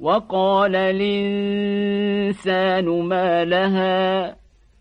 وقال الإنسان ما لها